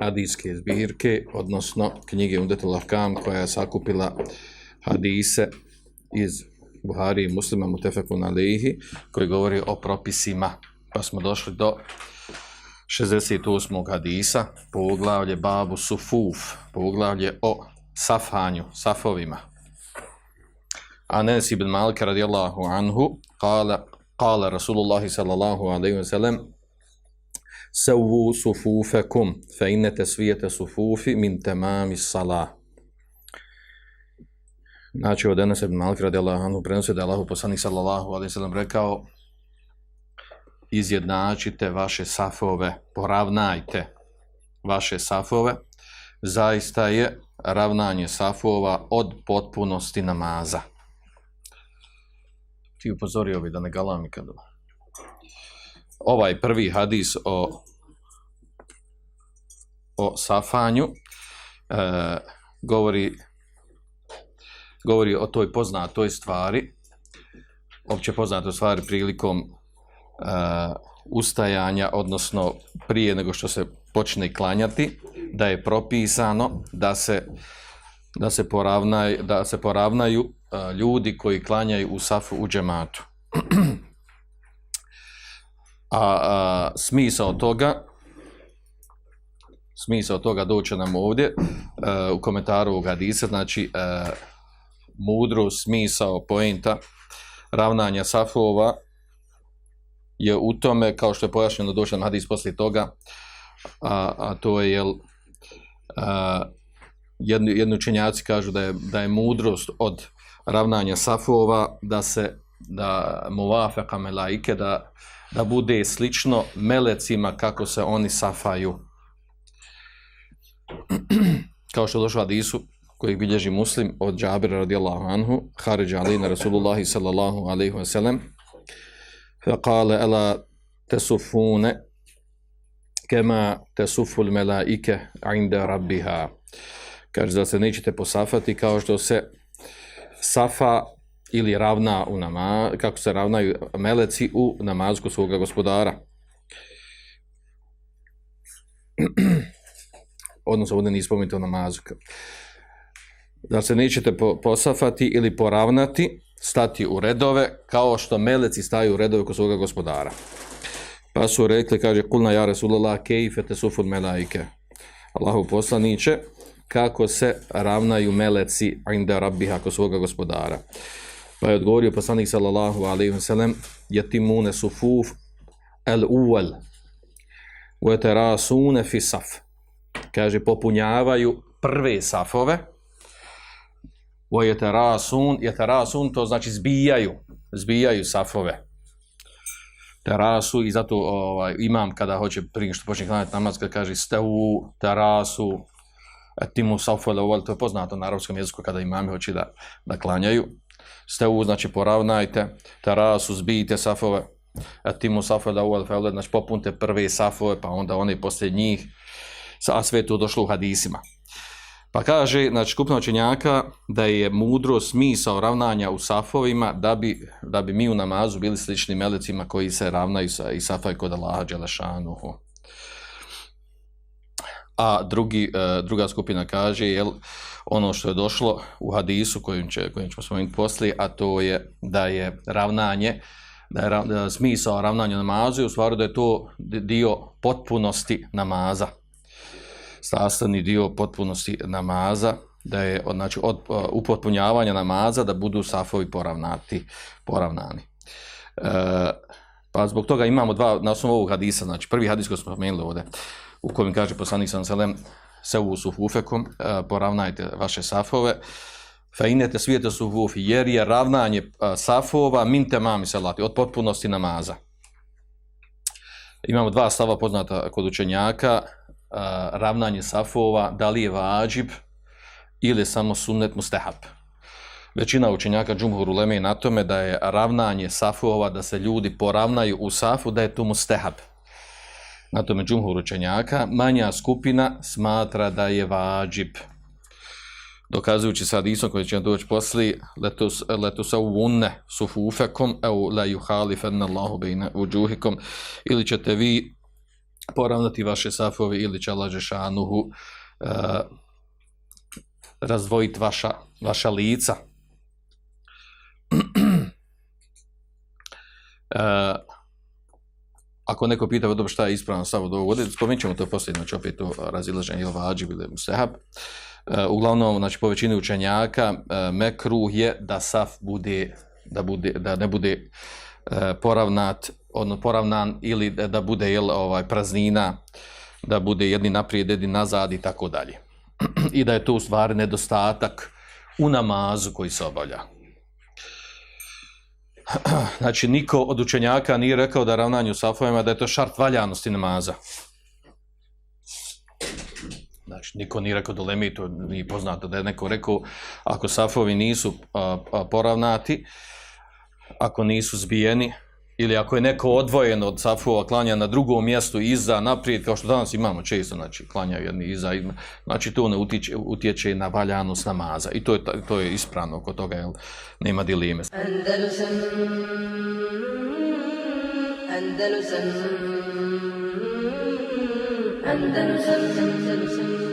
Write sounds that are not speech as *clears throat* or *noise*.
Hadijske zbirke, odnosno knjige Umdetul Ahkam koja je sakupila hadise iz Buhari i muslima Mutefekun Alihi koji govori o propisima. Pa smo došli do 68. hadisa, poglavlje Babu Sufuf, poglavlje o safanju, safovima. Anes ibn Malik radijallahu anhu, kala, kala Rasulullah sallallahu alaihi wa sallam, sevu sufufekum, fa inna taswiyata sufufi min temami salah Znači, od Enes ibn Malik radijallahu anhu prenosi da je Allah poslanik sallallahu alaihi sallam rekao izjednačite vaše safove, poravnajte vaše safove, zaista je ravnanje safova od potpunosti namaza. Ti upozorio bi da ne galami kada ovaj prvi hadis o o safanju e, govori govori o toj poznatoj stvari opće poznatoj stvari prilikom e, ustajanja odnosno prije nego što se počne klanjati da je propisano da se da se poravnaju, da se poravnaju e, ljudi koji klanjaju u safu u džematu. *clears throat* a, a smisao toga smisao toga doće nam ovdje a, u komentaru ovog hadisa, znači e, a, mudru smisao poenta ravnanja safova je u tome, kao što je pojašnjeno doće nam hadis poslije toga, a, a to je jel, a, jedni, jedni učenjaci kažu da je, da je mudrost od ravnanja safova da se da muvafeqa melaike da, da bude slično melecima kako se oni safaju *clears throat* kao što došlo hadisu koji bilježi muslim od Džabira radijallahu anhu, Haridja alina Rasulullahi sallallahu alaihi wasallam, sallam, fa kale ela tesufune kema tesuful melaike inda rabbiha. Kaže da se nećete posafati kao što se safa ili ravna u nama, kako se ravnaju meleci u namazku svoga gospodara *clears throat* odnosno ovdje nije o namazu. Da se nećete po, posafati ili poravnati, stati u redove, kao što meleci staju u redove kod svoga gospodara. Pa su rekli, kaže, kulna ja Resulullah, kejfe te sufur melaike. Allahu poslaniće, kako se ravnaju meleci inda rabbiha kod svoga gospodara. Pa je odgovorio poslanik sallallahu alaihi wa sallam, jatimune sufuf el uvel, u fi saf kaže, popunjavaju prve safove, o jeterasun, jeterasun, to znači zbijaju, zbijaju safove. Terasu, i zato ovaj, imam kada hoće prije što počne klanjati namaz, kada kaže ste u terasu, timu safole, ovaj, to je poznato na arabskom jeziku kada imami hoće da, da klanjaju. Ste u, znači poravnajte, terasu, zbijte safove, timu safole, ovaj, znači popunte prve safove, pa onda one poslije njih, a sve to došlo u hadisima. Pa kaže, znači, skupna učenjaka da je mudro smisao ravnanja u safovima da bi, da bi mi u namazu bili slični melecima koji se ravnaju sa i safaj kod Allaha Đelešanuhu. A drugi, e, druga skupina kaže, jel, ono što je došlo u hadisu kojim, će, kojim ćemo spomenuti poslije, a to je da je ravnanje, da je, da je smisao ravnanja namazu i u stvari da je to dio potpunosti namaza sastavni dio potpunosti namaza, da je znači, od e, upotpunjavanja namaza da budu safovi poravnati, poravnani. E, pa zbog toga imamo dva, na osnovu ovog hadisa, znači prvi hadis koji smo spomenuli ovdje, u kojem kaže poslanik sam selem, sevu sufufekom, e, poravnajte vaše safove, fa inete svijete sufufi, jer je ravnanje e, safova min temami salati, od potpunosti namaza. Imamo dva stava poznata kod učenjaka, e, ravnanje safova, da li je vađib ili je samo sunnet mustahab. Većina učenjaka džumhur uleme na tome da je ravnanje safova, da se ljudi poravnaju u safu, da je to mustehab. na tome džumhur učenjaka, manja skupina smatra da je vađib. Dokazujući sad hadisom koji će doći posli, letus, letus au vunne sufufekom, au la juhalifen Allahu bejne uđuhikom, ili ćete vi poravnati vaše safove, ili će Allah Žešanuhu eh, uh, razdvojiti vaša, vaša lica. *clears throat* e, ako neko pita dobro šta je ispravno stav od ovog vode, spomenut ćemo to poslije, znači opet to razilaženje ili vađib ili musehab. E, uglavnom, znači po većini učenjaka, e, mekruh je da saf bude, da, bude, da ne bude e, poravnat, odno poravnan ili da bude jel, ovaj praznina, da bude jedni naprijed, jedni nazad i tako dalje. *clears throat* I da je to u stvari nedostatak u namazu koji se obavlja. *clears throat* znači niko od učenjaka nije rekao da ravnanju safovima da je to šart valjanosti namaza. Znači, niko nije rekao do lemi, to nije poznato da je neko rekao, ako safovi nisu a, a, poravnati, ako nisu zbijeni, ili ako je neko odvojen od safova klanja na drugom mjestu iza, naprijed, kao što danas imamo često, znači klanjaju jedni iza, znači to ne utiče, utječe na valjanost namaza. I to je, to je ispravno kod toga, jel, nema dileme. Andalusam. Andalusam. Andalusam. Andalusam.